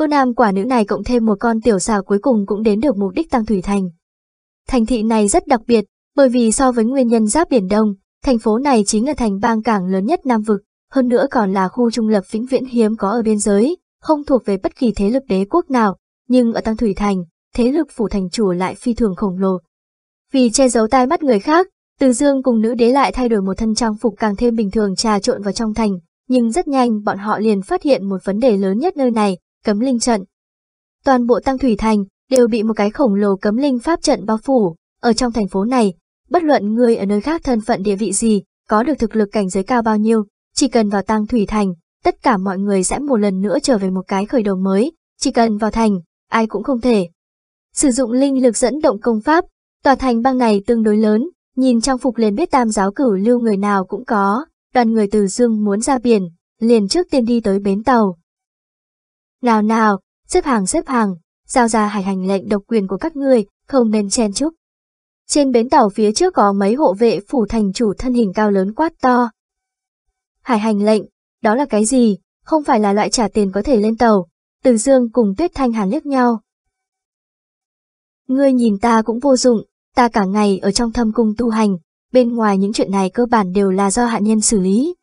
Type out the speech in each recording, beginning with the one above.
cô nam quả nữ này cộng thêm một con tiểu xà cuối cùng cũng đến được mục đích Tăng Thủy Thành. Thành thị này rất đặc biệt, bởi vì so với nguyên nhân giáp Biển Đông, thành phố này chính là thành bang cảng lớn nhất Nam Vực, hơn nữa còn là khu trung lập vĩnh viễn hiếm có ở biên giới, không thuộc về bất kỳ thế lực đế quốc nào, nhưng ở Tăng Thủy Thành, thế lực phủ thành chủ lại phi thường khổng lồ. Vì che giấu tai mắt người khác, Từ Dương cùng nữ đế lại thay đổi một thân trang phục càng thêm bình thường trà trộn vào trong thành, nhưng rất nhanh bọn họ liền phát hiện một vấn đề lớn nhất nơi này, cấm linh trận. Toàn bộ Tăng Thủy Thành đều bị một cái khổng lồ cấm linh pháp trận bao phủ, ở trong thành phố này, bất luận người ở nơi khác thân phận địa vị gì, có được thực lực cảnh giới cao bao nhiêu, chỉ cần vào Tăng Thủy Thành, tất cả mọi người sẽ một lần nữa trở về một cái khởi đầu mới, chỉ cần vào thành, ai cũng không thể. Sử dụng linh lực dẫn động công pháp, tòa thành bang này tương đối lớn, nhìn trang phục liền biết tam giáo cửu lưu người nào cũng có, đoàn người từ dương muốn ra biển, liền trước tiên đi tới bến tàu. Nào nào, xếp hàng xếp hàng, giao ra hải hành lệnh độc quyền của các ngươi, không nên chen chúc. Trên bến tàu phía trước có mấy hộ vệ phủ thành chủ thân hình cao lớn quát to. Hải hành lệnh, đó là cái gì? Không phải là loại trả tiền có thể lên tàu. Từ Dương cùng Tuyết Thanh Hàn liếc nhau. Ngươi nhìn ta cũng vô dụng, ta cả ngày ở trong thâm cung tu hành, bên ngoài những chuyện này cơ bản đều là do hạ nhân xử lý.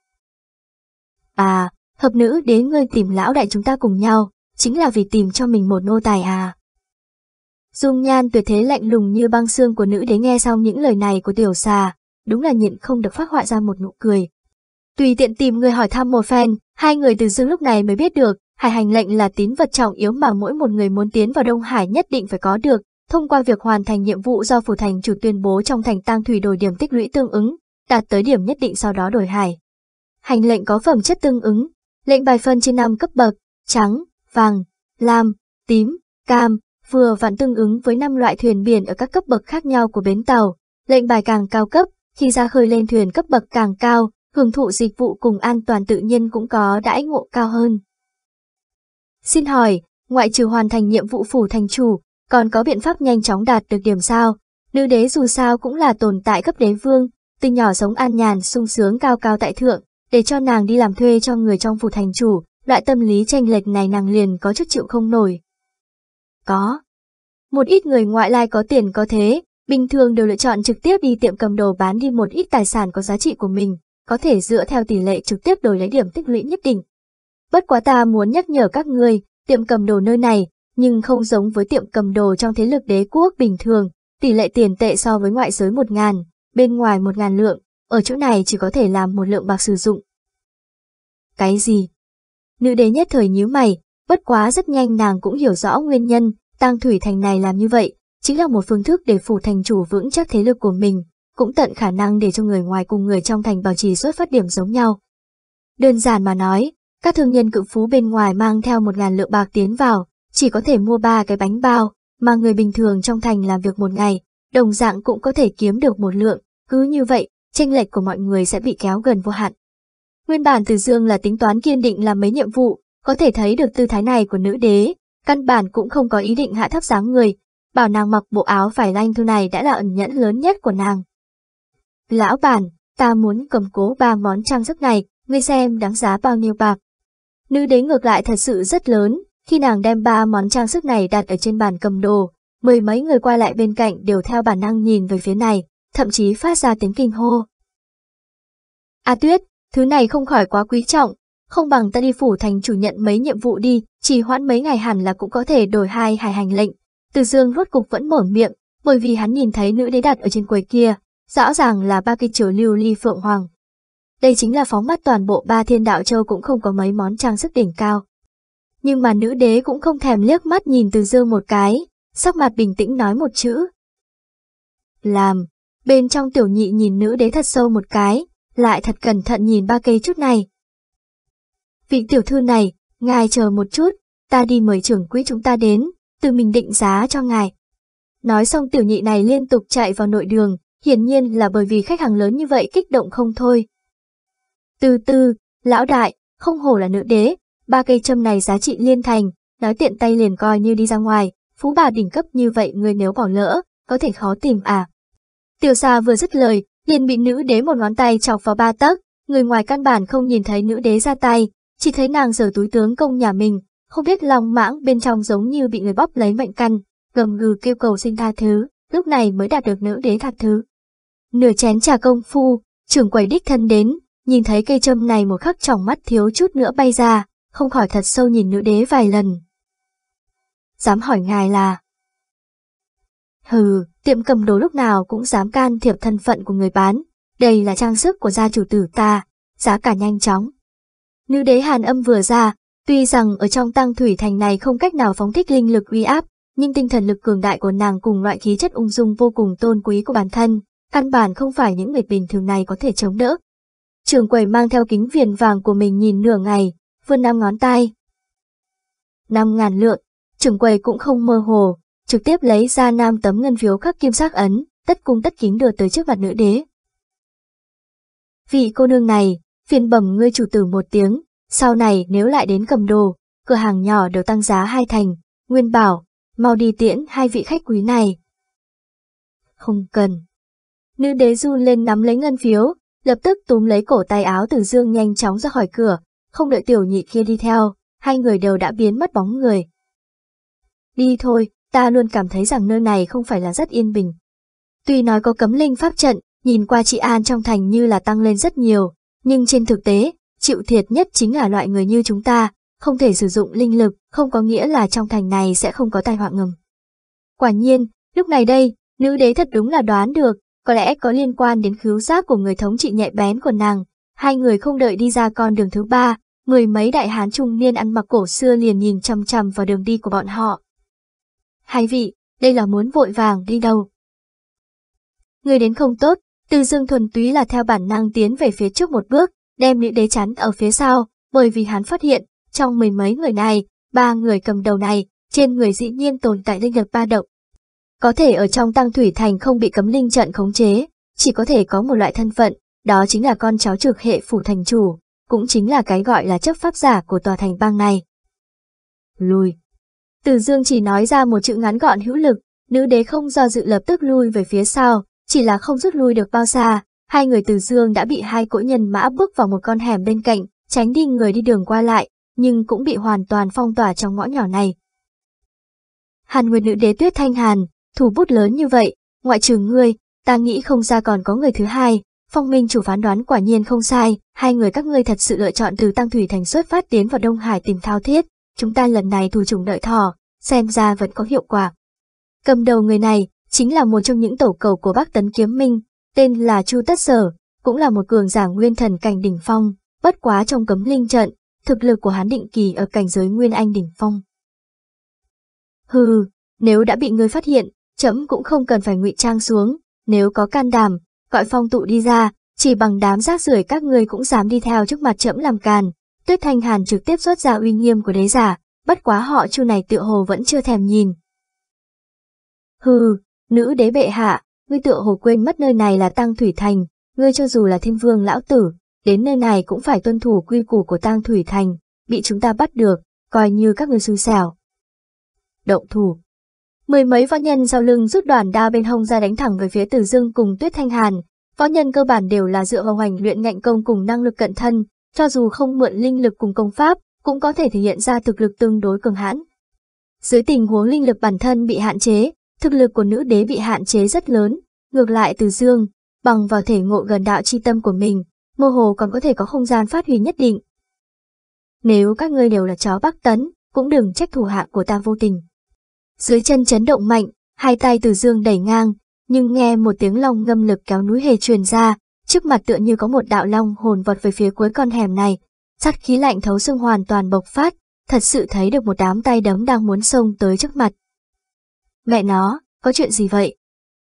À, hợp nữ đến ngươi tìm lão đại chúng ta cùng nhau, chính là vì tìm cho mình một nô tài à. Dung nhan tuyệt thế lạnh lùng như băng xương của nữ đế nghe xong những lời này của tiểu xà, đúng là nhịn không được phát họa ra một nụ cười. Tùy tiện tìm người hỏi thăm một phen, hai người từ dương lúc này mới biết được, hải hành lệnh là tín vật trọng yếu mà mỗi một người muốn tiến vào Đông Hải nhất định phải có được, thông qua việc hoàn thành nhiệm vụ do phủ thành chủ tuyên bố trong thành tang thủy đổi điểm tích lũy tương ứng, đạt tới điểm nhất định sau đó đổi hải. Hành lệnh có phẩm chất tương ứng, lệnh bài phân trên năm cấp bậc, trắng, vàng, lam, tím, cam, vừa vặn tương ứng với năm loại thuyền biển ở các cấp bậc khác nhau của bến tàu. Lệnh bài càng cao cấp, khi ra khơi lên thuyền cấp bậc càng cao, hưởng thụ dịch vụ cùng an toàn tự nhiên cũng có đãi ngộ cao hơn. Xin hỏi, ngoại trừ hoàn thành nhiệm vụ phủ thành chủ, còn có biện pháp nhanh chóng đạt được điểm sao? Nữ đế dù sao cũng là tồn tại cấp đế vương, từ nhỏ sống an nhàn sung sướng cao cao tại thượng, để cho nàng đi làm thuê cho người trong phủ thành chủ, loại tâm lý tranh lệch này nàng liền có chút chịu không nổi. Có. Một ít người ngoại lai có tiền có thế, bình thường đều lựa chọn trực tiếp đi tiệm cầm đồ bán đi một ít tài sản có giá trị của mình, có thể dựa theo tỷ lệ trực tiếp đổi lấy điểm tích lũy nhất định. Bất quá ta muốn nhắc nhở các người, tiệm cầm đồ nơi này, nhưng không giống với tiệm cầm đồ trong thế lực đế quốc bình thường, tỷ lệ tiền tệ so với ngoại giới một ngàn, bên ngoài một ngàn lượng, ở chỗ này chỉ có thể làm một lượng bạc sử dụng. Cái gì? Nữ đế nhất thời nhíu mày, bất quá rất nhanh nàng cũng hiểu rõ nguyên nhân, tang thủy thành này làm như vậy, chính là một phương thức để phủ thành chủ vững chắc thế lực của mình, cũng tận khả năng để cho người ngoài cùng người trong thành bảo trì xuất phát điểm giống nhau. Đơn giản mà nói, các thương nhân cự phú bên ngoài mang theo một ngàn lượng bạc tiến vào, chỉ có thể mua ba cái bánh bao, mà người bình thường trong thành làm việc một ngày, đồng dạng cũng có thể kiếm được một lượng, cứ như vậy, tranh lệch của mọi người sẽ bị kéo gần vô hạn. Nguyên bản Từ Dương là tính toán kiên định làm mấy nhiệm vụ, có thể thấy được tư thái này của nữ đế, căn bản cũng không có ý định hạ thấp dáng người, bảo nàng mặc bộ áo vải lanh thu này đã là ẩn nhẫn lớn nhất của nàng. Lão bản, ta muốn cầm cố ba món trang sức này, ngươi xem đáng giá bao nhiêu bạc. Nữ đế ngược lại thật sự rất lớn, khi nàng đem ba món trang sức này đặt ở trên bàn cầm đồ, mười mấy người qua lại bên cạnh đều theo bản năng nhìn về phía này, thậm chí phát ra tiếng kinh hô. A Tuyết, thứ này không khỏi quá quý trọng, không bằng ta đi phủ thành chủ nhận mấy nhiệm vụ đi, chỉ hoãn mấy ngày hẳn là cũng có thể đổi hai hải hành lệnh. Từ dương rốt cục vẫn mở miệng, bởi vì hắn nhìn thấy nữ đế đặt ở trên quầy kia, rõ ràng là ba cây triều lưu ly phượng hoàng. Đây chính là phóng mắt toàn bộ ba thiên đạo châu cũng không có mấy món trang sức đỉnh cao. Nhưng mà nữ đế cũng không thèm liếc mắt nhìn từ dương một cái, sắc mặt bình tĩnh nói một chữ. Làm, bên trong tiểu nhị nhìn nữ đế thật sâu một cái, lại thật cẩn thận nhìn ba cây chút này. Vị tiểu thư này, ngài chờ một chút, ta đi mời trưởng quỹ chúng ta đến, từ mình định giá cho ngài. Nói xong tiểu nhị này liên tục chạy vào nội đường, hiển nhiên là bởi vì khách hàng lớn như vậy kích động không thôi. Từ từ, lão đại, không hổ là nữ đế, ba cây châm này giá trị liên thành, nói tiện tay liền coi như đi ra ngoài, phú bà đỉnh cấp như vậy người nếu bỏ lỡ, có thể khó tìm à. Tiểu xà vừa dứt lời, liền bị nữ đế một ngón tay chọc vào ba tấc, người ngoài căn bản không nhìn thấy nữ đế ra tay, chỉ thấy nàng giở túi tướng công nhà mình, không biết lòng mãng bên trong giống như bị người bóp lấy mệnh căn, gầm gừ kêu cầu xin tha thứ, lúc này mới đạt được nữ đế tha thứ. Nửa chén trà công phu, trưởng quầy đích thân đến, nhìn thấy cây châm này một khắc trong mắt thiếu chút nữa bay ra, không khỏi thật sâu nhìn nữ đế vài lần. Dám hỏi ngài là... Hừ, tiệm cầm đồ lúc nào cũng dám can thiệp thân phận của người bán, đây là trang sức của gia chủ tử ta, giá cả nhanh chóng. Nữ đế hàn âm vừa ra, tuy rằng ở trong tăng thủy thành này không cách nào phóng thích linh lực uy áp, nhưng tinh thần lực cường đại của nàng cùng loại khí chất ung dung vô cùng tôn quý của bản thân, căn bản không phải những người bình thường này có thể chống đỡ. Trường quầy mang theo kính viền vàng của mình nhìn nửa ngày, vươn năm ngón tay. Năm ngàn lượng, trường quầy cũng không mơ hồ, trực tiếp lấy ra nam tấm ngân phiếu khắc kim sắc ấn, tất cung tất kính đưa tới trước mặt nữ đế. Vị cô nương này, phiền bẩm ngươi chủ tử một tiếng, sau này nếu lại đến cầm đồ, cửa hàng nhỏ đều tăng giá hai thành, nguyên bảo, mau đi tiễn hai vị khách quý này. Không cần. Nữ đế run lên nắm lấy ngân phiếu, lập tức túm lấy cổ tay áo từ dương nhanh chóng ra khỏi cửa, không đợi tiểu nhị kia đi theo, hai người đều đã biến mất bóng người. Đi thôi, ta luôn cảm thấy rằng nơi này không phải là rất yên bình. Tuy nói có cấm linh pháp trận, nhìn qua chị An trong thành như là tăng lên rất nhiều, nhưng trên thực tế, chịu thiệt nhất chính là loại người như chúng ta, không thể sử dụng linh lực, không có nghĩa là trong thành này sẽ không có tai họa ngầm. Quả nhiên, lúc này đây, nữ đế thật đúng là đoán được, có lẽ có liên quan đến khứu giác của người thống trị nhạy bén của nàng. Hai người không đợi đi ra con đường thứ ba, mười mấy đại hán trung niên ăn mặc cổ xưa liền nhìn chăm chăm vào đường đi của bọn họ. Hai vị, đây là muốn vội vàng đi đâu? Người đến không tốt, từ dương thuần túy là theo bản năng tiến về phía trước một bước, đem nữ đế chắn ở phía sau, bởi vì hắn phát hiện, trong mười mấy người này, ba người cầm đầu này, trên người dĩ nhiên tồn tại linh lực ba động. Có thể ở trong tăng thủy thành không bị cấm linh trận khống chế, chỉ có thể có một loại thân phận, đó chính là con cháu trực hệ phủ thành chủ, cũng chính là cái gọi là chấp pháp giả của tòa thành bang này. Lùi. Từ dương chỉ nói ra một chữ ngắn gọn hữu lực, nữ đế không do dự lập tức lui về phía sau, chỉ là không rút lui được bao xa, hai người từ dương đã bị hai cỗ nhân mã bước vào một con hẻm bên cạnh, tránh đi người đi đường qua lại, nhưng cũng bị hoàn toàn phong tỏa trong ngõ nhỏ này. Hàn Nguyệt nữ đế tuyết thanh hàn, thủ bút lớn như vậy, ngoại trừ ngươi, ta nghĩ không ra còn có người thứ hai, phong minh chủ phán đoán quả nhiên không sai, hai người các ngươi thật sự lựa chọn từ Tăng Thủy Thành xuất phát tiến vào Đông Hải tìm thao thiết, chúng ta lần này thù trùng đợi thỏ, xem ra vẫn có hiệu quả. Cầm đầu người này, chính là một trong những tổ cầu của bác Tấn Kiếm Minh, tên là Chu Tất Sở, cũng là một cường giả nguyên thần cảnh đỉnh phong, bất quá trong cấm linh trận, thực lực của hắn định kỳ ở cảnh giới nguyên anh đỉnh phong. Hừ, nếu đã bị ngươi phát hiện, chấm cũng không cần phải ngụy trang xuống, nếu có can đảm, gọi phong tụ đi ra, chỉ bằng đám rác rưởi các ngươi cũng dám đi theo trước mặt chấm làm càn. Tuyết Thanh Hàn trực tiếp xuất ra uy nghiêm của đế giả, bất quá họ chu này tựa hồ vẫn chưa thèm nhìn. Hừ, nữ đế bệ hạ, ngươi tựa hồ quên mất nơi này là Tăng Thủy Thành, ngươi cho dù là thiên vương lão tử, đến nơi này cũng phải tuân thủ quy củ của Tăng Thủy Thành, bị chúng ta bắt được, coi như các ngươi xui xẻo. Động thủ. Mười mấy võ nhân sau lưng rút đoàn đao bên hông ra đánh thẳng về phía Từ Dương cùng Tuyết Thanh Hàn. Võ nhân cơ bản đều là dựa vào hoành luyện ngạnh công cùng năng lực cận thân, cho dù không mượn linh lực cùng công pháp, cũng có thể thể hiện ra thực lực tương đối cường hãn. Dưới tình huống linh lực bản thân bị hạn chế, thực lực của nữ đế bị hạn chế rất lớn, ngược lại Từ Dương, bằng vào thể ngộ gần đạo chi tâm của mình, mơ hồ còn có thể có không gian phát huy nhất định. Nếu các ngươi đều là chó Bắc Tấn, cũng đừng trách thủ hạ của ta vô tình. Dưới chân chấn động mạnh, hai tay từ dương đẩy ngang, nhưng nghe một tiếng long ngâm lực kéo núi hề truyền ra, trước mặt tựa như có một đạo long hồn vọt về phía cuối con hẻm này. Sát khí lạnh thấu xương hoàn toàn bộc phát, thật sự thấy được một đám tay đấm đang muốn xông tới trước mặt. Mẹ nó, có chuyện gì vậy?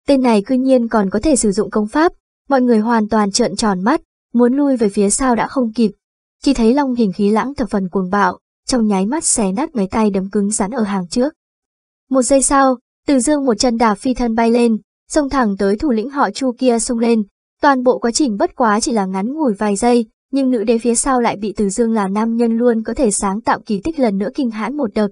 Tên này cư nhiên còn có thể sử dụng công pháp, mọi người hoàn toàn trợn tròn mắt, muốn lui về phía sau đã không kịp. Chỉ thấy long hình khí lãng thập phần cuồng bạo, trong nháy mắt xé nát mấy tay đấm cứng rắn ở hàng trước. Một giây sau, Từ Dương một chân đạp phi thân bay lên, xông thẳng tới thủ lĩnh họ Chu kia xông lên. Toàn bộ quá trình bất quá chỉ là ngắn ngủi vài giây, nhưng nữ đế phía sau lại bị Từ Dương là nam nhân luôn có thể sáng tạo kỳ tích lần nữa kinh hãi một đợt.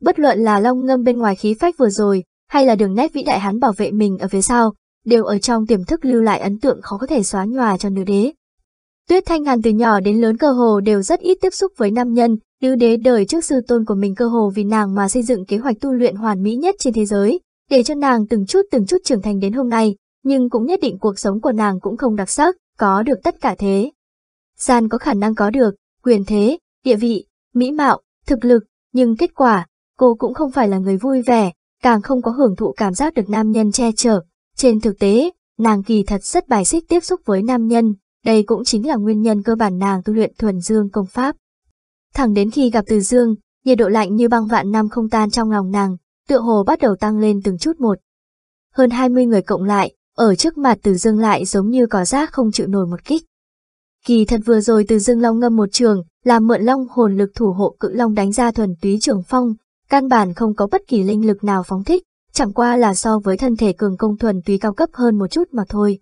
Bất luận là long ngâm bên ngoài khí phách vừa rồi, hay là đường nét vĩ đại hắn bảo vệ mình ở phía sau, đều ở trong tiềm thức lưu lại ấn tượng khó có thể xóa nhòa cho nữ đế. Tuyết Thanh Hàn từ nhỏ đến lớn cơ hồ đều rất ít tiếp xúc với nam nhân, Nữ đế đời trước sư tôn của mình cơ hồ vì nàng mà xây dựng kế hoạch tu luyện hoàn mỹ nhất trên thế giới, để cho nàng từng chút từng chút trưởng thành đến hôm nay, nhưng cũng nhất định cuộc sống của nàng cũng không đặc sắc, có được tất cả thế. Gian có khả năng có được, quyền thế, địa vị, mỹ mạo, thực lực, nhưng kết quả, cô cũng không phải là người vui vẻ, càng không có hưởng thụ cảm giác được nam nhân che chở. Trên thực tế, nàng kỳ thật rất bài xích tiếp xúc với nam nhân, đây cũng chính là nguyên nhân cơ bản nàng tu luyện thuần dương công pháp. Thẳng đến khi gặp Từ Dương, nhiệt độ lạnh như băng vạn năm không tan trong lòng nàng, tựa hồ bắt đầu tăng lên từng chút một. Hơn 20 người cộng lại, ở trước mặt Từ Dương lại giống như cỏ rác không chịu nổi một kích. Kỳ thật vừa rồi Từ Dương Long ngâm một trường, làm mượn long hồn lực thủ hộ cự long đánh ra thuần túy trường phong, căn bản không có bất kỳ linh lực nào phóng thích, chẳng qua là so với thân thể cường công thuần túy cao cấp hơn một chút mà thôi.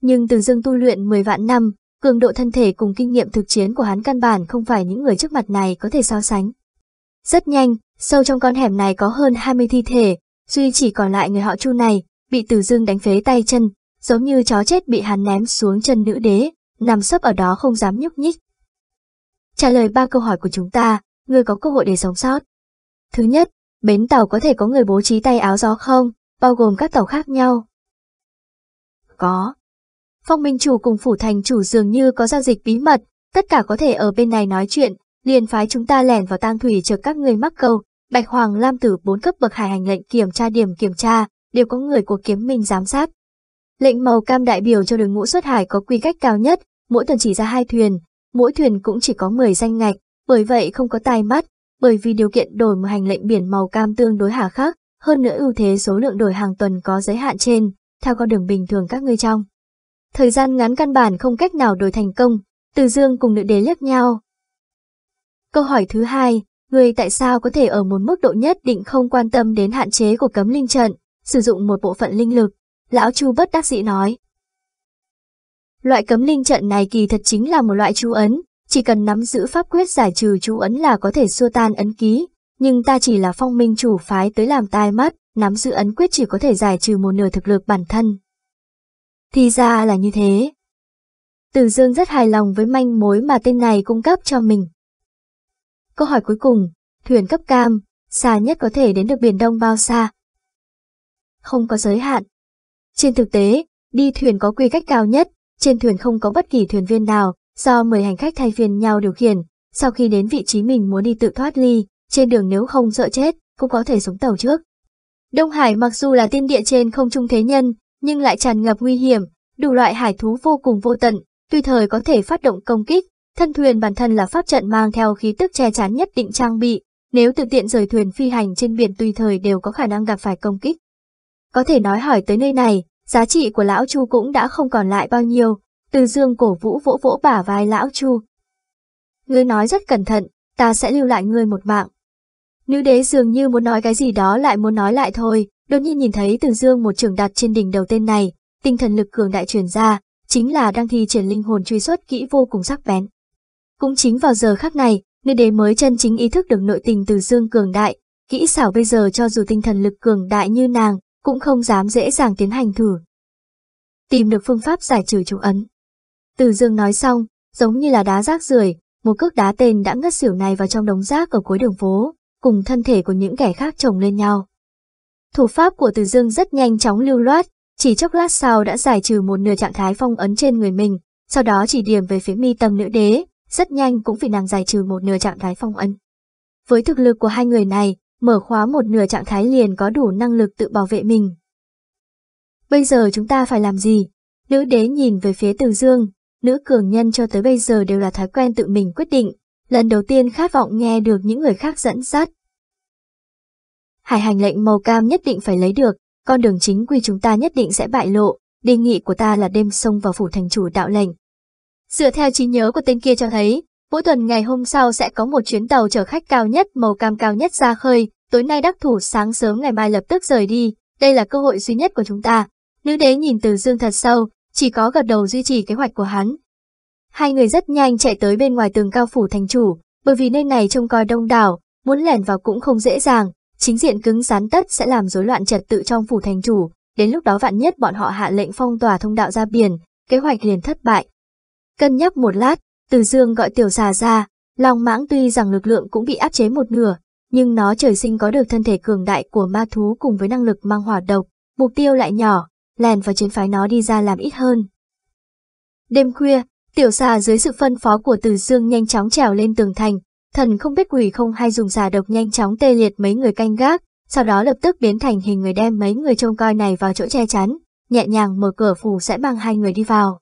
Nhưng Từ Dương tu luyện 10 vạn năm, cường độ thân thể cùng kinh nghiệm thực chiến của hắn căn bản không phải những người trước mặt này có thể so sánh. Rất nhanh, sâu trong con hẻm này có hơn 20 thi thể, duy chỉ còn lại người họ Chu này, bị Từ Dương đánh phế tay chân, giống như chó chết bị hắn ném xuống chân nữ đế, nằm sấp ở đó không dám nhúc nhích. Trả lời ba câu hỏi của chúng ta, người có cơ hội để sống sót. Thứ nhất, bến tàu có thể có người bố trí tay áo gió không, bao gồm các tàu khác nhau. Có. Phong Minh Chủ cùng Phủ Thành Chủ dường như có giao dịch bí mật, tất cả có thể ở bên này nói chuyện, liền phái chúng ta lẻn vào tang thủy chờ các người mắc câu. Bạch Hoàng Lam Tử bốn cấp bậc hải hành lệnh kiểm tra điểm kiểm tra, đều có người của kiếm minh giám sát. Lệnh màu cam đại biểu cho đường ngũ xuất hải có quy cách cao nhất, mỗi tuần chỉ ra hai thuyền, mỗi thuyền cũng chỉ có 10 danh ngạch, bởi vậy không có tai mắt, bởi vì điều kiện đổi một hành lệnh biển màu cam tương đối hà khắc, hơn nữa ưu thế số lượng đổi hàng tuần có giới hạn trên, theo con đường bình thường các ngươi trong. Thời gian ngắn căn bản không cách nào đổi thành công, Từ Dương cùng nữ đế liếc nhau. Câu hỏi thứ hai, người tại sao có thể ở một mức độ nhất định không quan tâm đến hạn chế của cấm linh trận, sử dụng một bộ phận linh lực? Lão Chu bất đắc dĩ nói. Loại cấm linh trận này kỳ thật chính là một loại chú ấn, chỉ cần nắm giữ pháp quyết giải trừ chú ấn là có thể xua tan ấn ký, nhưng ta chỉ là phong minh chủ phái tới làm tai mắt, nắm giữ ấn quyết chỉ có thể giải trừ một nửa thực lực bản thân. Thì ra là như thế. Từ Dương rất hài lòng với manh mối mà tên này cung cấp cho mình. Câu hỏi cuối cùng, thuyền cấp cam, xa nhất có thể đến được Biển Đông bao xa? Không có giới hạn. Trên thực tế, đi thuyền có quy cách cao nhất, trên thuyền không có bất kỳ thuyền viên nào, do 10 hành khách thay phiên nhau điều khiển, sau khi đến vị trí mình muốn đi tự thoát ly, trên đường nếu không sợ chết, cũng có thể xuống tàu trước. Đông Hải mặc dù là tiên địa trên không trung thế nhân, nhưng lại tràn ngập nguy hiểm, đủ loại hải thú vô cùng vô tận, tùy thời có thể phát động công kích. Thân thuyền bản thân là pháp trận mang theo khí tức che chắn nhất định trang bị, nếu tự tiện rời thuyền phi hành trên biển tùy thời đều có khả năng gặp phải công kích. Có thể nói hỏi tới nơi này, giá trị của lão Chu cũng đã không còn lại bao nhiêu, từ dương cổ vũ vỗ vỗ bả vai lão Chu. Ngươi nói rất cẩn thận, ta sẽ lưu lại ngươi một mạng. Nữ đế dường như muốn nói cái gì đó lại muốn nói lại thôi, đột nhiên nhìn thấy từ dương một trường đặt trên đỉnh đầu tên này, tinh thần lực cường đại truyền ra, chính là đang thi triển linh hồn truy xuất kỹ vô cùng sắc bén. Cũng chính vào giờ khắc này, nữ đế mới chân chính ý thức được nội tình từ dương cường đại, kỹ xảo bây giờ cho dù tinh thần lực cường đại như nàng, cũng không dám dễ dàng tiến hành thử. Tìm được phương pháp giải trừ chú ấn. Từ dương nói xong, giống như là đá rác rưởi, một cước đá tên đã ngất xỉu này vào trong đống rác ở cuối đường phố, cùng thân thể của những kẻ khác chồng lên nhau. Thủ pháp của Từ Dương rất nhanh chóng lưu loát, chỉ chốc lát sau đã giải trừ một nửa trạng thái phong ấn trên người mình, sau đó chỉ điểm về phía mi tâm nữ đế, rất nhanh cũng vì nàng giải trừ một nửa trạng thái phong ấn. Với thực lực của hai người này, mở khóa một nửa trạng thái liền có đủ năng lực tự bảo vệ mình. Bây giờ chúng ta phải làm gì? Nữ đế nhìn về phía Từ Dương, nữ cường nhân cho tới bây giờ đều là thói quen tự mình quyết định, lần đầu tiên khát vọng nghe được những người khác dẫn dắt. Hải hành lệnh màu cam nhất định phải lấy được, con đường chính quy chúng ta nhất định sẽ bại lộ, đề nghị của ta là đêm xông vào phủ thành chủ đạo lệnh. Dựa theo trí nhớ của tên kia cho thấy, mỗi tuần ngày hôm sau sẽ có một chuyến tàu chở khách cao nhất màu cam cao nhất ra khơi, tối nay đắc thủ sáng sớm ngày mai lập tức rời đi, đây là cơ hội duy nhất của chúng ta. Nữ đế nhìn từ dương thật sâu, chỉ có gật đầu duy trì kế hoạch của hắn. Hai người rất nhanh chạy tới bên ngoài tường cao phủ thành chủ, bởi vì nơi này trông coi đông đảo, muốn lẻn vào cũng không dễ dàng, chính diện cứng rắn tất sẽ làm rối loạn trật tự trong phủ thành chủ, đến lúc đó vạn nhất bọn họ hạ lệnh phong tỏa thông đạo ra biển, kế hoạch liền thất bại. Cân nhắc một lát, từ Dương gọi tiểu xà ra, Long mãng tuy rằng lực lượng cũng bị áp chế một nửa, nhưng nó trời sinh có được thân thể cường đại của ma thú cùng với năng lực mang hỏa độc, mục tiêu lại nhỏ, lèn và chiến phái nó đi ra làm ít hơn. Đêm khuya, tiểu xà dưới sự phân phó của Từ Dương nhanh chóng trèo lên tường thành, thần không biết quỷ không hay dùng xà độc nhanh chóng tê liệt mấy người canh gác, sau đó lập tức biến thành hình người đem mấy người trông coi này vào chỗ che chắn, nhẹ nhàng mở cửa phủ sẽ mang hai người đi vào.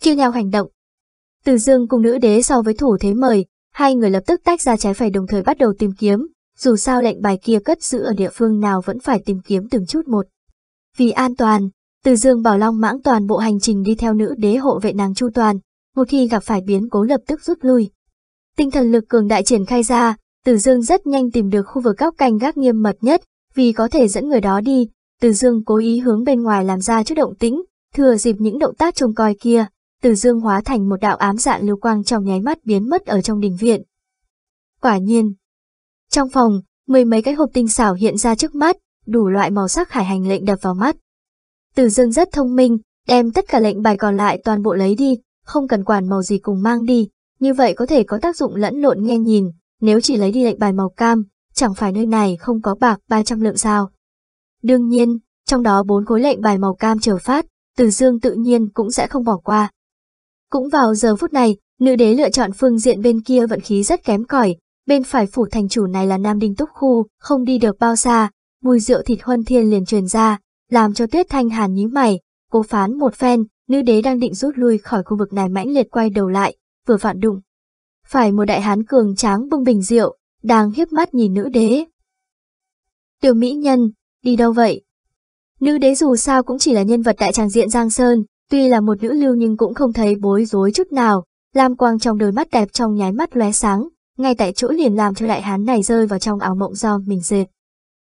Chia nhau hành động. Từ Dương cùng nữ đế so với thủ thế mời, hai người lập tức tách ra trái phải đồng thời bắt đầu tìm kiếm, dù sao lệnh bài kia cất giữ ở địa phương nào vẫn phải tìm kiếm từng chút một. Vì an toàn, Từ Dương bảo Long mãng toàn bộ hành trình đi theo nữ đế hộ vệ nàng chu toàn, một khi gặp phải biến cố lập tức rút lui. Tinh thần lực cường đại triển khai ra, Từ Dương rất nhanh tìm được khu vực góc canh gác nghiêm mật nhất, vì có thể dẫn người đó đi, Từ Dương cố ý hướng bên ngoài làm ra chút động tĩnh, thừa dịp những động tác trông coi kia, từ Dương hóa thành một đạo ám dạ lưu quang trong nháy mắt biến mất ở trong đình viện. Quả nhiên. Trong phòng, mười mấy cái hộp tinh xảo hiện ra trước mắt, đủ loại màu sắc hải hành lệnh đập vào mắt. Từ Dương rất thông minh, đem tất cả lệnh bài còn lại toàn bộ lấy đi, không cần quản màu gì cùng mang đi, như vậy có thể có tác dụng lẫn lộn nghe nhìn, nếu chỉ lấy đi lệnh bài màu cam, chẳng phải nơi này không có bạc 300 lượng sao. Đương nhiên, trong đó bốn khối lệnh bài màu cam chờ phát, Từ Dương tự nhiên cũng sẽ không bỏ qua. Cũng vào giờ phút này, nữ đế lựa chọn phương diện bên kia vận khí rất kém cỏi, bên phải phủ thành chủ này là Nam Đinh Túc Khu, không đi được bao xa, mùi rượu thịt huân thiên liền truyền ra, làm cho Tuyết Thanh Hàn nhíu mày, cố phán một phen, nữ đế đang định rút lui khỏi khu vực này mãnh liệt quay đầu lại, vừa vặn đụng. Phải một đại hán cường tráng bưng bình rượu, đang hiếp mắt nhìn nữ đế. Tiểu mỹ nhân, đi đâu vậy? Nữ đế dù sao cũng chỉ là nhân vật đại tràng diện Giang Sơn, tuy là một nữ lưu nhưng cũng không thấy bối rối chút nào, lam quang trong đôi mắt đẹp trong nháy mắt lóe sáng, ngay tại chỗ liền làm cho đại hán này rơi vào trong ảo mộng do mình dệt.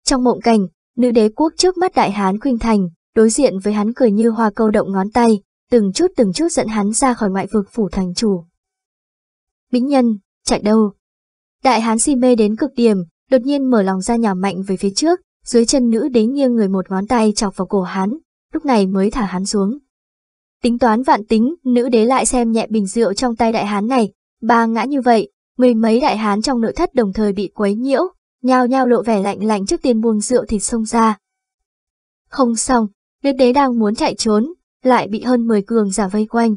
Trong mộng cảnh, nữ đế quốc trước mắt đại hán khuynh thành, đối diện với hắn cười như hoa câu động ngón tay, từng chút từng chút dẫn hắn ra khỏi ngoại vực phủ thành chủ. Bính nhân, chạy đâu? Đại hán si mê đến cực điểm, đột nhiên mở lòng ra nhào mạnh về phía trước, dưới chân nữ đế nghiêng người một ngón tay chọc vào cổ hắn, lúc này mới thả hắn xuống. Tính toán vạn tính, nữ đế lại xem nhẹ bình rượu trong tay đại hán này, ba ngã như vậy, mười mấy đại hán trong nội thất đồng thời bị quấy nhiễu, nhao nhao lộ vẻ lạnh lạnh trước tiên buông rượu thịt xông ra. Không xong, nữ đế đang muốn chạy trốn, lại bị hơn 10 cường giả vây quanh.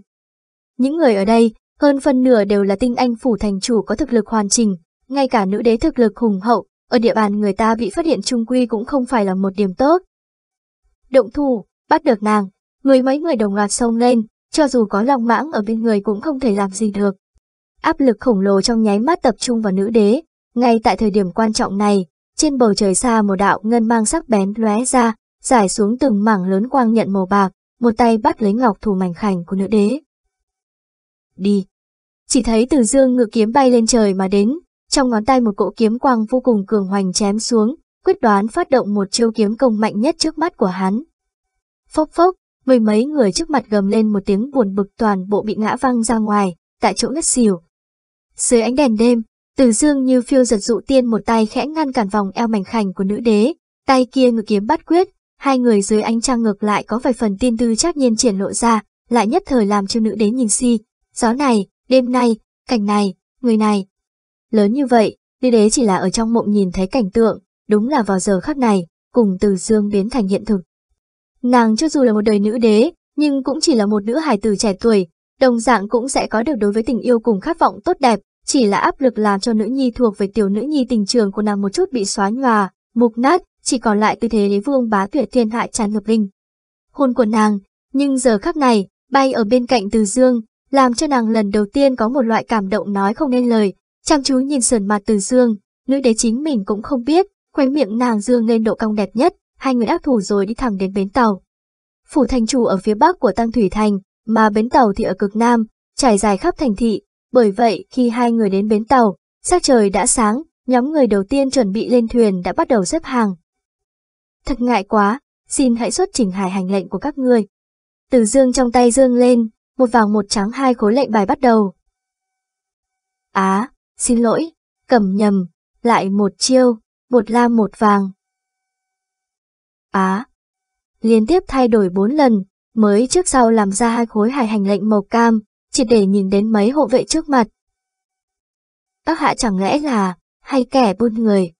Những người ở đây, hơn phân nửa đều là tinh anh phủ thành chủ có thực lực hoàn chỉnh, ngay cả nữ đế thực lực hùng hậu, ở địa bàn người ta bị phát hiện trung quy cũng không phải là một điểm tốt. Động thủ, bắt được nàng, người mấy người đồng loạt xông lên, cho dù có lòng mãng ở bên người cũng không thể làm gì được. Áp lực khổng lồ trong nháy mắt tập trung vào nữ đế, ngay tại thời điểm quan trọng này, trên bầu trời xa một đạo ngân mang sắc bén lóe ra, giải xuống từng mảng lớn quang nhận màu bạc, một tay bắt lấy ngọc thủ mảnh khảnh của nữ đế. Đi! Chỉ thấy từ dương ngự kiếm bay lên trời mà đến, trong ngón tay một cỗ kiếm quang vô cùng cường hoành chém xuống, quyết đoán phát động một chiêu kiếm công mạnh nhất trước mắt của hắn. Phốc phốc, mười mấy người trước mặt gầm lên một tiếng buồn bực toàn bộ bị ngã văng ra ngoài, tại chỗ ngất xỉu. Dưới ánh đèn đêm, từ dương như phiêu giật dụ tiên một tay khẽ ngăn cản vòng eo mảnh khảnh của nữ đế, tay kia ngự kiếm bắt quyết, hai người dưới ánh trăng ngược lại có vài phần tiên tư chắc nhiên triển lộ ra, lại nhất thời làm cho nữ đế nhìn si. Gió này, đêm nay, cảnh này, người này. Lớn như vậy, nữ đế chỉ là ở trong mộng nhìn thấy cảnh tượng, đúng là vào giờ khắc này, cùng từ dương biến thành hiện thực. Nàng cho dù là một đời nữ đế, nhưng cũng chỉ là một nữ hài tử trẻ tuổi, đồng dạng cũng sẽ có được đối với tình yêu cùng khát vọng tốt đẹp, chỉ là áp lực làm cho nữ nhi thuộc về tiểu nữ nhi tình trường của nàng một chút bị xóa nhòa, mục nát, chỉ còn lại tư thế đế vương bá tuyệt thiên hại tràn ngập linh. Hôn của nàng, nhưng giờ khắc này, bay ở bên cạnh từ dương, làm cho nàng lần đầu tiên có một loại cảm động nói không nên lời, chăm chú nhìn sườn mặt từ dương, nữ đế chính mình cũng không biết, khoe miệng nàng dương lên độ cong đẹp nhất, hai người ác thủ rồi đi thẳng đến bến tàu. Phủ thành chủ ở phía bắc của Tăng Thủy Thành, mà bến tàu thì ở cực nam, trải dài khắp thành thị, bởi vậy khi hai người đến bến tàu, sắc trời đã sáng, nhóm người đầu tiên chuẩn bị lên thuyền đã bắt đầu xếp hàng. Thật ngại quá, xin hãy xuất trình hải hành lệnh của các ngươi. Từ dương trong tay dương lên, một vàng một trắng hai khối lệnh bài bắt đầu. Á, xin lỗi, cầm nhầm, lại một chiêu, một lam một vàng. Á, liên tiếp thay đổi bốn lần, mới trước sau làm ra hai khối hải hành lệnh màu cam, chỉ để nhìn đến mấy hộ vệ trước mặt. Các hạ chẳng lẽ là, hay kẻ buôn người.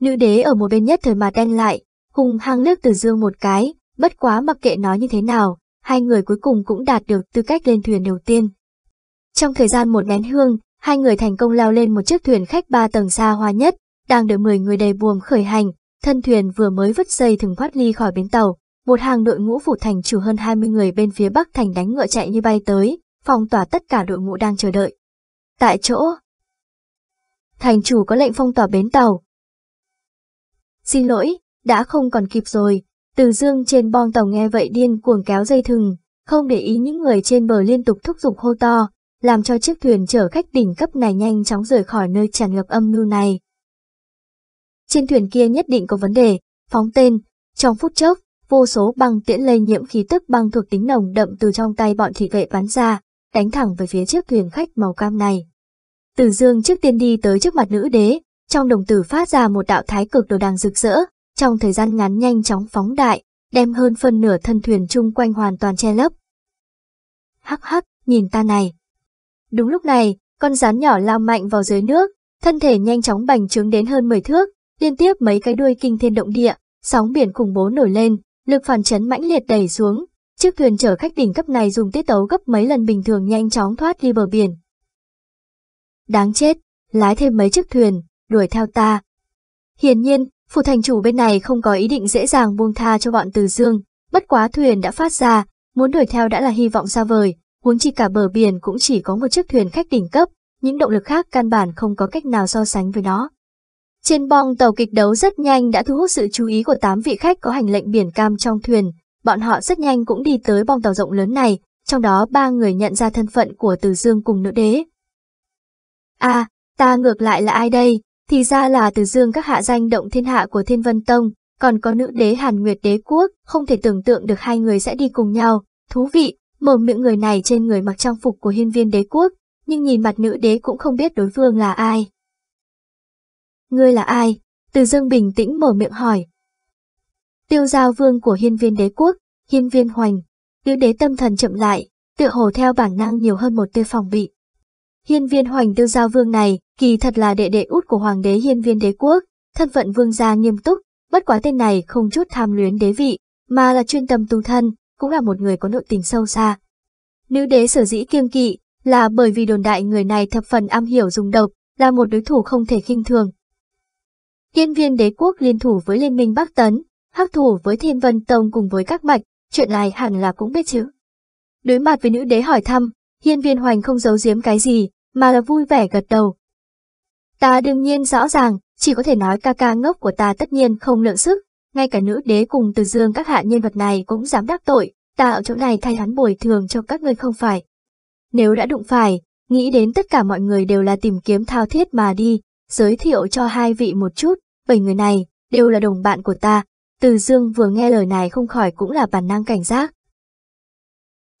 Nữ đế ở một bên nhất thời mà đen lại, hùng hăng nước từ dương một cái, bất quá mặc kệ nói như thế nào, hai người cuối cùng cũng đạt được tư cách lên thuyền đầu tiên. Trong thời gian một nén hương, hai người thành công leo lên một chiếc thuyền khách ba tầng xa hoa nhất, đang đợi 10 người đầy buồm khởi hành, thân thuyền vừa mới vứt dây thừng thoát ly khỏi bến tàu, một hàng đội ngũ phủ thành chủ hơn 20 người bên phía bắc thành đánh ngựa chạy như bay tới, phong tỏa tất cả đội ngũ đang chờ đợi. Tại chỗ, thành chủ có lệnh phong tỏa bến tàu. Xin lỗi, đã không còn kịp rồi, từ dương trên bong tàu nghe vậy điên cuồng kéo dây thừng, không để ý những người trên bờ liên tục thúc giục hô to, làm cho chiếc thuyền chở khách đỉnh cấp này nhanh chóng rời khỏi nơi tràn ngập âm mưu này. Trên thuyền kia nhất định có vấn đề, phóng tên, trong phút chốc, vô số băng tiễn lây nhiễm khí tức băng thuộc tính nồng đậm từ trong tay bọn thị vệ bắn ra, đánh thẳng về phía chiếc thuyền khách màu cam này. Từ dương trước tiên đi tới trước mặt nữ đế, trong đồng tử phát ra một đạo thái cực đồ đằng rực rỡ, trong thời gian ngắn nhanh chóng phóng đại, đem hơn phân nửa thân thuyền chung quanh hoàn toàn che lấp. Hắc hắc, nhìn ta này. Đúng lúc này, con rắn nhỏ lao mạnh vào dưới nước, thân thể nhanh chóng bành trướng đến hơn 10 thước, liên tiếp mấy cái đuôi kinh thiên động địa, sóng biển khủng bố nổi lên, lực phản chấn mãnh liệt đẩy xuống. Chiếc thuyền chở khách đỉnh cấp này dùng tiết tấu gấp mấy lần bình thường nhanh chóng thoát đi bờ biển. Đáng chết, lái thêm mấy chiếc thuyền, đuổi theo ta. Hiển nhiên, phủ thành chủ bên này không có ý định dễ dàng buông tha cho bọn Từ Dương, bất quá thuyền đã phát ra, muốn đuổi theo đã là hy vọng xa vời, huống chi cả bờ biển cũng chỉ có một chiếc thuyền khách đỉnh cấp, những động lực khác căn bản không có cách nào so sánh với nó. Trên bong tàu kịch đấu rất nhanh đã thu hút sự chú ý của 8 vị khách có hành lệnh biển cam trong thuyền, bọn họ rất nhanh cũng đi tới bong tàu rộng lớn này, trong đó ba người nhận ra thân phận của Từ Dương cùng nữ đế. À, ta ngược lại là ai đây? Thì ra là Từ Dương các hạ danh động thiên hạ của Thiên Vân Tông, còn có nữ đế Hàn Nguyệt đế quốc, không thể tưởng tượng được hai người sẽ đi cùng nhau. Thú vị, mở miệng người này trên người mặc trang phục của hiên viên đế quốc, nhưng nhìn mặt nữ đế cũng không biết đối phương là ai. Ngươi là ai? Từ Dương bình tĩnh mở miệng hỏi. Tiêu giao vương của hiên viên đế quốc, hiên viên hoành. Nữ đế tâm thần chậm lại, tựa hồ theo bản năng nhiều hơn một tia phòng bị. Hiên viên hoành tiêu giao vương này, kỳ thật là đệ đệ út của hoàng đế hiên viên đế quốc, thân phận vương gia nghiêm túc, bất quá tên này không chút tham luyến đế vị, mà là chuyên tâm tu thân, cũng là một người có nội tình sâu xa. Nữ đế sở dĩ kiêng kỵ, là bởi vì đồn đại người này thập phần am hiểu dùng độc, là một đối thủ không thể khinh thường, Hiên viên đế quốc liên thủ với Liên minh Bắc Tấn, hắc thủ với Thiên Vân Tông cùng với các mạch, chuyện này hẳn là cũng biết chứ. Đối mặt với nữ đế hỏi thăm, hiên viên hoành không giấu giếm cái gì, mà là vui vẻ gật đầu. Ta đương nhiên rõ ràng, chỉ có thể nói ca ca ngốc của ta tất nhiên không lượng sức, ngay cả nữ đế cùng từ dương các hạ nhân vật này cũng dám đắc tội, ta ở chỗ này thay hắn bồi thường cho các ngươi không phải. Nếu đã đụng phải, nghĩ đến tất cả mọi người đều là tìm kiếm thao thiết mà đi, giới thiệu cho hai vị một chút, bảy người này đều là đồng bạn của ta. Từ Dương vừa nghe lời này không khỏi cũng là bản năng cảnh giác.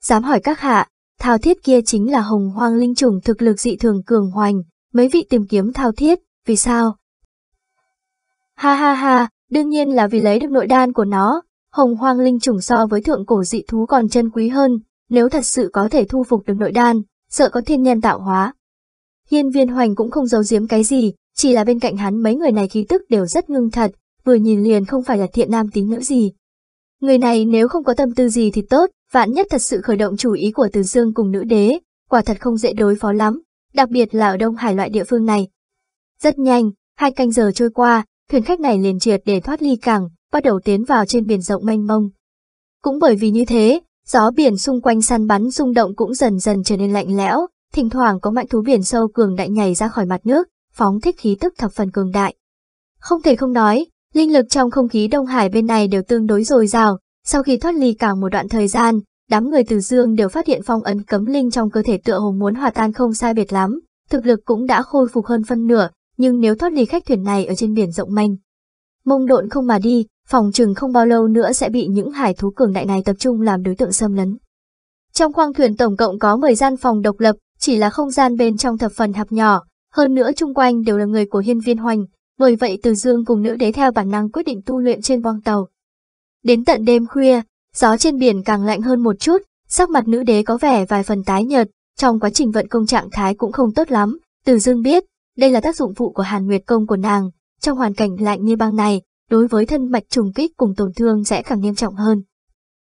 Dám hỏi các hạ, thao thiết kia chính là hồng hoang linh trùng thực lực dị thường cường hoành, mấy vị tìm kiếm thao thiết, vì sao? Ha ha ha, đương nhiên là vì lấy được nội đan của nó, hồng hoang linh trùng so với thượng cổ dị thú còn chân quý hơn, nếu thật sự có thể thu phục được nội đan, sợ có thiên nhân tạo hóa. Hiên viên hoành cũng không giấu giếm cái gì, chỉ là bên cạnh hắn mấy người này khí tức đều rất ngưng thật, vừa nhìn liền không phải là thiện nam tín nữ gì. Người này nếu không có tâm tư gì thì tốt, vạn nhất thật sự khởi động chủ ý của Từ Dương cùng nữ đế, quả thật không dễ đối phó lắm, đặc biệt là ở Đông Hải loại địa phương này. Rất nhanh, hai canh giờ trôi qua, thuyền khách này liền triệt để thoát ly cảng, bắt đầu tiến vào trên biển rộng mênh mông. Cũng bởi vì như thế, gió biển xung quanh săn bắn rung động cũng dần dần trở nên lạnh lẽo, thỉnh thoảng có mạnh thú biển sâu cường đại nhảy ra khỏi mặt nước, phóng thích khí tức thập phần cường đại. Không thể không nói, linh lực trong không khí Đông Hải bên này đều tương đối dồi dào, sau khi thoát ly cả một đoạn thời gian, đám người từ dương đều phát hiện phong ấn cấm linh trong cơ thể tựa hồ muốn hòa tan không sai biệt lắm, thực lực cũng đã khôi phục hơn phân nửa, nhưng nếu thoát ly khách thuyền này ở trên biển rộng mênh, mông độn không mà đi, phòng chừng không bao lâu nữa sẽ bị những hải thú cường đại này tập trung làm đối tượng xâm lấn. Trong khoang thuyền tổng cộng có 10 gian phòng độc lập, chỉ là không gian bên trong thập phần hạp nhỏ, hơn nữa chung quanh đều là người của hiên viên hoành, bởi vậy Từ Dương cùng nữ đế theo bản năng quyết định tu luyện trên boong tàu. Đến tận đêm khuya, gió trên biển càng lạnh hơn một chút, sắc mặt nữ đế có vẻ vài phần tái nhợt, trong quá trình vận công trạng thái cũng không tốt lắm. Từ Dương biết, Đây là tác dụng phụ của Hàn Nguyệt Công của nàng, trong hoàn cảnh lạnh như băng này, đối với thân mạch trùng kích cùng tổn thương sẽ càng nghiêm trọng hơn.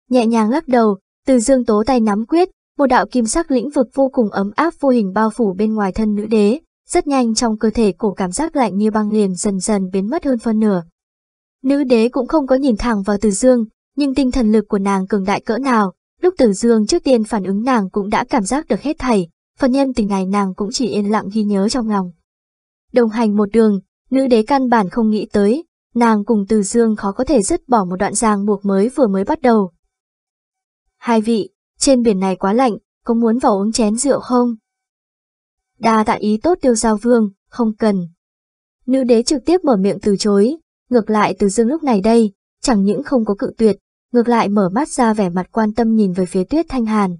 Nhẹ nhàng lắc đầu, từ dương tố tay nắm quyết, một đạo kim sắc lĩnh vực vô cùng ấm áp vô hình bao phủ bên ngoài thân nữ đế, rất nhanh trong cơ thể cổ cảm giác lạnh như băng liền dần dần biến mất hơn phân nửa. Nữ đế cũng không có nhìn thẳng vào từ dương, nhưng tinh thần lực của nàng cường đại cỡ nào, lúc từ dương trước tiên phản ứng nàng cũng đã cảm giác được hết thảy, phần nhân tình này nàng cũng chỉ yên lặng ghi nhớ trong lòng. Đồng hành một đường, nữ đế căn bản không nghĩ tới, nàng cùng từ dương khó có thể dứt bỏ một đoạn ràng buộc mới vừa mới bắt đầu. Hai vị, trên biển này quá lạnh, có muốn vào uống chén rượu không? Đa tạ ý tốt tiêu giao vương, không cần. Nữ đế trực tiếp mở miệng từ chối, ngược lại từ dương lúc này đây, chẳng những không có cự tuyệt, ngược lại mở mắt ra vẻ mặt quan tâm nhìn về phía tuyết thanh hàn.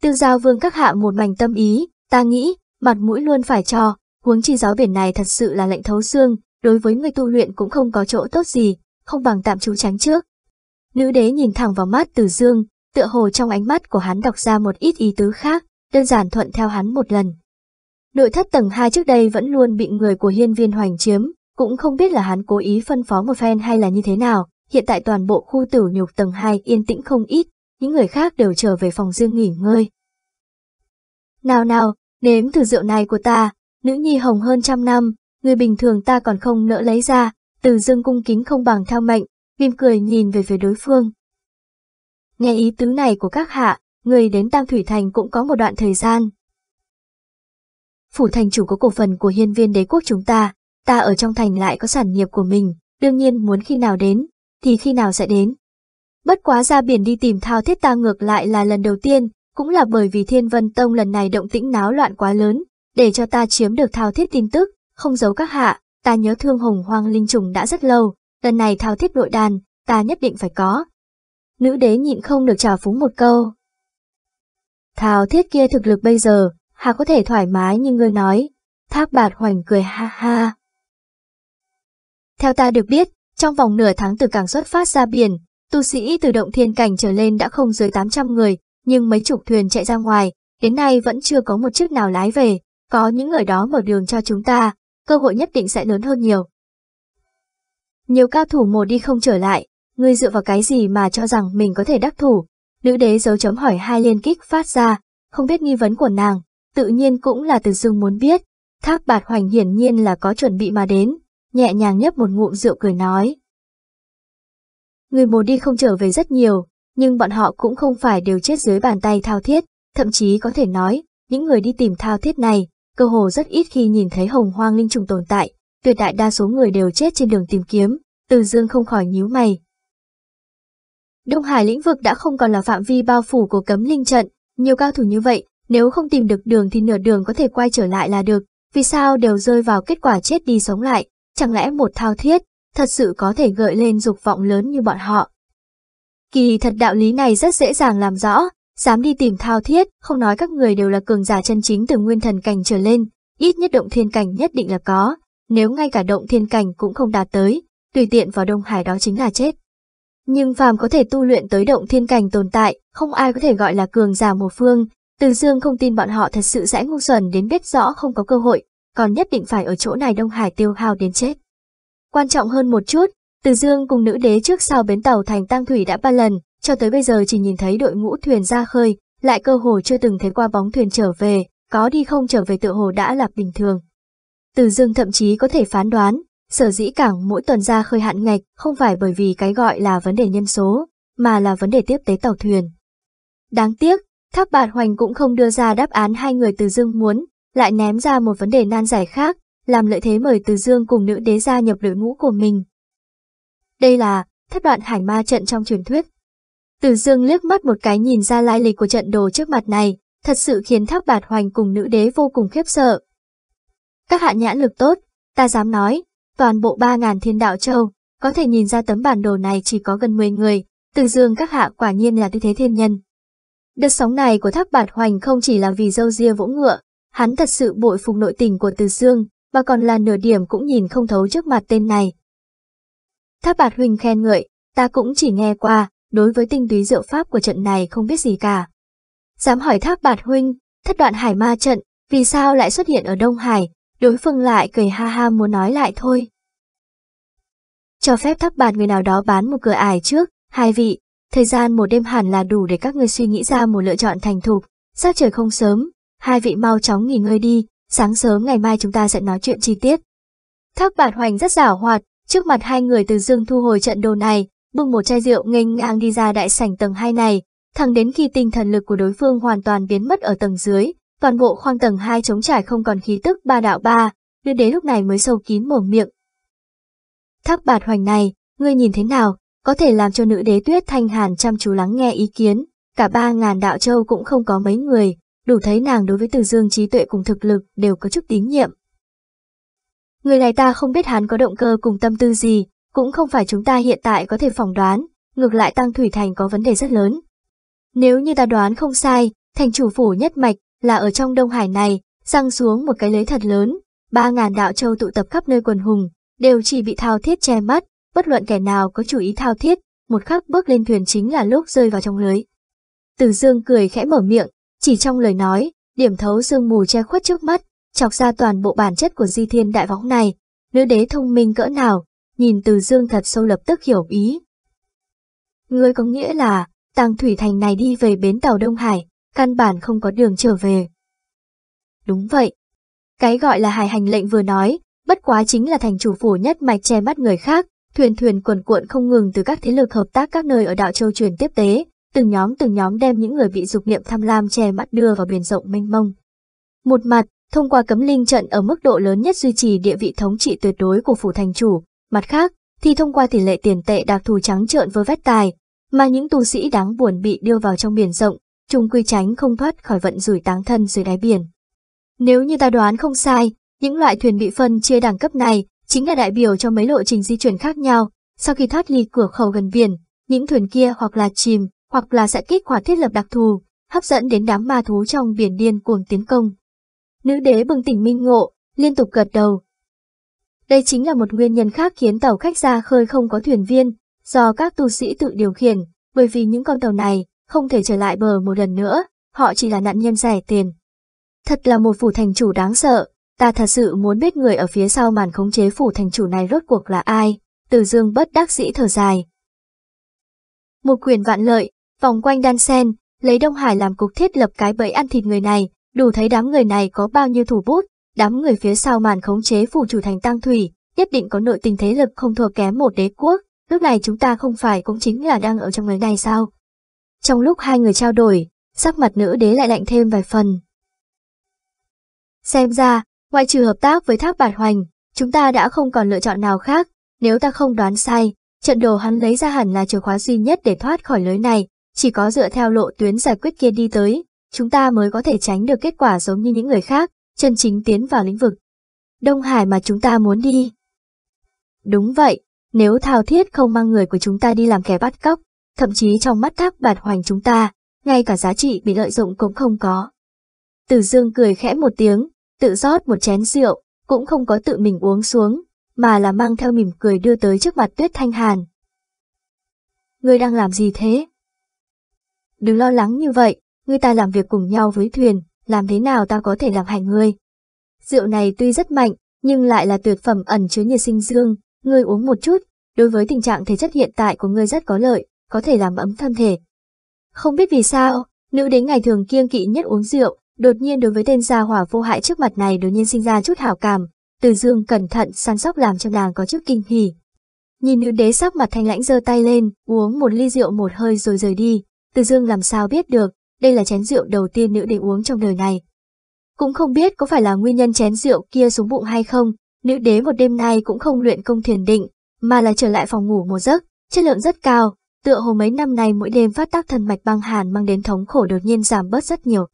Tiêu giao vương các hạ một mảnh tâm ý, ta nghĩ, mặt mũi luôn phải cho, huống chi giáo biển này thật sự là lệnh thấu xương, đối với người tu luyện cũng không có chỗ tốt gì, không bằng tạm trú tránh trước. Nữ đế nhìn thẳng vào mắt từ dương, tựa hồ trong ánh mắt của hắn đọc ra một ít ý tứ khác, đơn giản thuận theo hắn một lần. Nội thất tầng 2 trước đây vẫn luôn bị người của hiên viên hoành chiếm, cũng không biết là hắn cố ý phân phó một phen hay là như thế nào, hiện tại toàn bộ khu tử nhục tầng 2 yên tĩnh không ít, những người khác đều trở về phòng riêng nghỉ ngơi. Nào nào, nếm thử rượu này của ta, nữ nhi hồng hơn trăm năm, người bình thường ta còn không nỡ lấy ra, từ dương cung kính không bằng theo mệnh, mỉm cười nhìn về phía đối phương. Nghe ý tứ này của các hạ, người đến Tam Thủy Thành cũng có một đoạn thời gian. Phủ thành chủ có cổ phần của hiên viên đế quốc chúng ta, ta ở trong thành lại có sản nghiệp của mình, đương nhiên muốn khi nào đến, thì khi nào sẽ đến. Bất quá ra biển đi tìm thao thiết ta ngược lại là lần đầu tiên, cũng là bởi vì Thiên Vân Tông lần này động tĩnh náo loạn quá lớn, để cho ta chiếm được thao thiết tin tức, không giấu các hạ, ta nhớ thương hồng hoang linh trùng đã rất lâu, lần này thao thiết nội đàn, ta nhất định phải có. Nữ đế nhịn không được trào phúng một câu. Thao thiết kia thực lực bây giờ, hà có thể thoải mái như ngươi nói. Thác bạt hoành cười ha ha. Theo ta được biết, trong vòng nửa tháng từ cảng xuất phát ra biển, tu sĩ từ động thiên cảnh trở lên đã không dưới 800 người, nhưng mấy chục thuyền chạy ra ngoài, đến nay vẫn chưa có một chiếc nào lái về, có những người đó mở đường cho chúng ta, cơ hội nhất định sẽ lớn hơn nhiều. Nhiều cao thủ một đi không trở lại, ngươi dựa vào cái gì mà cho rằng mình có thể đắc thủ? Nữ đế dấu chấm hỏi hai liên kích phát ra, không biết nghi vấn của nàng, tự nhiên cũng là từ dương muốn biết. Thác bạt hoành hiển nhiên là có chuẩn bị mà đến, nhẹ nhàng nhấp một ngụm rượu cười nói. Người một đi không trở về rất nhiều, nhưng bọn họ cũng không phải đều chết dưới bàn tay thao thiết, thậm chí có thể nói, những người đi tìm thao thiết này, cơ hồ rất ít khi nhìn thấy hồng hoang linh trùng tồn tại, tuyệt đại đa số người đều chết trên đường tìm kiếm, từ dương không khỏi nhíu mày. Đông Hải lĩnh vực đã không còn là phạm vi bao phủ của cấm linh trận, nhiều cao thủ như vậy, nếu không tìm được đường thì nửa đường có thể quay trở lại là được, vì sao đều rơi vào kết quả chết đi sống lại, chẳng lẽ một thao thiết, thật sự có thể gợi lên dục vọng lớn như bọn họ. Kỳ thật đạo lý này rất dễ dàng làm rõ, dám đi tìm thao thiết, không nói các người đều là cường giả chân chính từ nguyên thần cảnh trở lên, ít nhất động thiên cảnh nhất định là có, nếu ngay cả động thiên cảnh cũng không đạt tới, tùy tiện vào Đông Hải đó chính là chết. Nhưng phàm có thể tu luyện tới động thiên cảnh tồn tại, không ai có thể gọi là cường giả một phương, từ dương không tin bọn họ thật sự sẽ ngu xuẩn đến biết rõ không có cơ hội, còn nhất định phải ở chỗ này Đông Hải tiêu hao đến chết. Quan trọng hơn một chút, từ dương cùng nữ đế trước sau bến tàu thành tăng thủy đã ba lần, cho tới bây giờ chỉ nhìn thấy đội ngũ thuyền ra khơi, lại cơ hồ chưa từng thấy qua bóng thuyền trở về, có đi không trở về tự hồ đã là bình thường. Từ dương thậm chí có thể phán đoán, sở dĩ cảng mỗi tuần ra khơi hạn ngạch không phải bởi vì cái gọi là vấn đề nhân số, mà là vấn đề tiếp tế tàu thuyền. Đáng tiếc, tháp Bạt Hoành cũng không đưa ra đáp án hai người Từ Dương muốn, lại ném ra một vấn đề nan giải khác, làm lợi thế mời Từ Dương cùng nữ đế gia nhập đội ngũ của mình. Đây là thất đoạn hải ma trận trong truyền thuyết. Từ Dương liếc mắt một cái nhìn ra lai lịch của trận đồ trước mặt này, thật sự khiến tháp Bạt Hoành cùng nữ đế vô cùng khiếp sợ. Các hạ nhãn lực tốt, ta dám nói, toàn bộ 3.000 thiên đạo châu, có thể nhìn ra tấm bản đồ này chỉ có gần 10 người, từ dương các hạ quả nhiên là tư thế thiên nhân. Đợt sóng này của thác bạt hoành không chỉ là vì dâu ria vỗ ngựa, hắn thật sự bội phục nội tình của từ dương, mà còn là nửa điểm cũng nhìn không thấu trước mặt tên này. Thác bạt huynh khen ngợi, ta cũng chỉ nghe qua, đối với tinh túy diệu pháp của trận này không biết gì cả. Dám hỏi thác bạt huynh, thất đoạn hải ma trận, vì sao lại xuất hiện ở Đông Hải, đối phương lại cười ha ha muốn nói lại thôi. Cho phép thắp bàn người nào đó bán một cửa ải trước, hai vị, thời gian một đêm hẳn là đủ để các ngươi suy nghĩ ra một lựa chọn thành thục, sắp trời không sớm, hai vị mau chóng nghỉ ngơi đi, sáng sớm ngày mai chúng ta sẽ nói chuyện chi tiết. Thác bạt hoành rất giảo hoạt, trước mặt hai người từ dương thu hồi trận đồ này, bưng một chai rượu nghênh ngang đi ra đại sảnh tầng 2 này, thẳng đến khi tinh thần lực của đối phương hoàn toàn biến mất ở tầng dưới, toàn bộ khoang tầng 2 trống trải không còn khí tức ba đạo ba, đưa đế lúc này mới sâu kín mồm miệng. Thác bạt hoành này, ngươi nhìn thế nào, có thể làm cho nữ đế tuyết thanh hàn chăm chú lắng nghe ý kiến, cả ba ngàn đạo châu cũng không có mấy người, đủ thấy nàng đối với từ dương trí tuệ cùng thực lực đều có chút tín nhiệm. Người này ta không biết hắn có động cơ cùng tâm tư gì, cũng không phải chúng ta hiện tại có thể phỏng đoán, ngược lại Tăng Thủy Thành có vấn đề rất lớn. Nếu như ta đoán không sai, thành chủ phủ nhất mạch là ở trong Đông Hải này, răng xuống một cái lưới thật lớn, ba ngàn đạo châu tụ tập khắp nơi quần hùng, đều chỉ bị thao thiết che mắt, bất luận kẻ nào có chủ ý thao thiết, một khắc bước lên thuyền chính là lúc rơi vào trong lưới. Từ dương cười khẽ mở miệng, chỉ trong lời nói, điểm thấu sương mù che khuất trước mắt, chọc ra toàn bộ bản chất của di thiên đại võng này, nữ đế thông minh cỡ nào, nhìn từ dương thật sâu lập tức hiểu ý. Ngươi có nghĩa là, tàng thủy thành này đi về bến tàu Đông Hải, căn bản không có đường trở về. Đúng vậy. Cái gọi là hài hành lệnh vừa nói, bất quá chính là thành chủ phủ nhất mạch che mắt người khác, thuyền thuyền quần cuộn không ngừng từ các thế lực hợp tác các nơi ở đạo châu truyền tiếp tế, từng nhóm từng nhóm đem những người bị dục niệm tham lam che mắt đưa vào biển rộng mênh mông. Một mặt, thông qua cấm linh trận ở mức độ lớn nhất duy trì địa vị thống trị tuyệt đối của phủ thành chủ, mặt khác, thì thông qua tỷ lệ tiền tệ đặc thù trắng trợn với vét tài, mà những tu sĩ đáng buồn bị đưa vào trong biển rộng, chung quy tránh không thoát khỏi vận rủi táng thân dưới đáy biển. Nếu như ta đoán không sai, những loại thuyền bị phân chia đẳng cấp này chính là đại biểu cho mấy lộ trình di chuyển khác nhau, sau khi thoát ly cửa khẩu gần biển, những thuyền kia hoặc là chìm, hoặc là sẽ kích hoạt thiết lập đặc thù, hấp dẫn đến đám ma thú trong biển điên cuồng tiến công. Nữ đế bừng tỉnh minh ngộ, liên tục gật đầu. Đây chính là một nguyên nhân khác khiến tàu khách ra khơi không có thuyền viên, do các tu sĩ tự điều khiển, bởi vì những con tàu này không thể trở lại bờ một lần nữa, họ chỉ là nạn nhân rẻ tiền. Thật là một phủ thành chủ đáng sợ, ta thật sự muốn biết người ở phía sau màn khống chế phủ thành chủ này rốt cuộc là ai, từ dương bất đắc dĩ thở dài. Một quyền vạn lợi, vòng quanh đan sen, lấy Đông Hải làm cục thiết lập cái bẫy ăn thịt người này, đủ thấy đám người này có bao nhiêu thủ bút, đám người phía sau màn khống chế phủ chủ thành tăng thủy, nhất định có nội tình thế lực không thua kém một đế quốc, lúc này chúng ta không phải cũng chính là đang ở trong người này sao? Trong lúc hai người trao đổi, sắc mặt nữ đế lại lạnh thêm vài phần. Xem ra, ngoại trừ hợp tác với thác bạt hoành, chúng ta đã không còn lựa chọn nào khác, nếu ta không đoán sai, trận đồ hắn lấy ra hẳn là chìa khóa duy nhất để thoát khỏi lưới này, chỉ có dựa theo lộ tuyến giải quyết kia đi tới, chúng ta mới có thể tránh được kết quả giống như những người khác, chân chính tiến vào lĩnh vực. Đông Hải mà chúng ta muốn đi. Đúng vậy, nếu thao thiết không mang người của chúng ta đi làm kẻ bắt cóc, thậm chí trong mắt thác bạt hoành chúng ta, ngay cả giá trị bị lợi dụng cũng không có. Tử Dương cười khẽ một tiếng, tự rót một chén rượu, cũng không có tự mình uống xuống, mà là mang theo mỉm cười đưa tới trước mặt Tuyết Thanh Hàn. Ngươi đang làm gì thế? Đừng lo lắng như vậy, ngươi ta làm việc cùng nhau với thuyền, làm thế nào ta có thể làm hại ngươi? Rượu này tuy rất mạnh, nhưng lại là tuyệt phẩm ẩn chứa nhiệt sinh dương, ngươi uống một chút, đối với tình trạng thể chất hiện tại của ngươi rất có lợi, có thể làm ấm thân thể. Không biết vì sao, nữ đến ngày thường kiêng kỵ nhất uống rượu, đột nhiên đối với tên gia hỏa vô hại trước mặt này đột nhiên sinh ra chút hảo cảm, từ dương cẩn thận săn sóc làm cho nàng có chút kinh hỉ. Nhìn nữ đế sắc mặt thanh lãnh giơ tay lên, uống một ly rượu một hơi rồi rời đi, từ dương làm sao biết được, đây là chén rượu đầu tiên nữ đế uống trong đời này. Cũng không biết có phải là nguyên nhân chén rượu kia xuống bụng hay không, nữ đế một đêm nay cũng không luyện công thiền định, mà là trở lại phòng ngủ một giấc, chất lượng rất cao, tựa hồ mấy năm nay mỗi đêm phát tác thần mạch băng hàn mang đến thống khổ đột nhiên giảm bớt rất nhiều.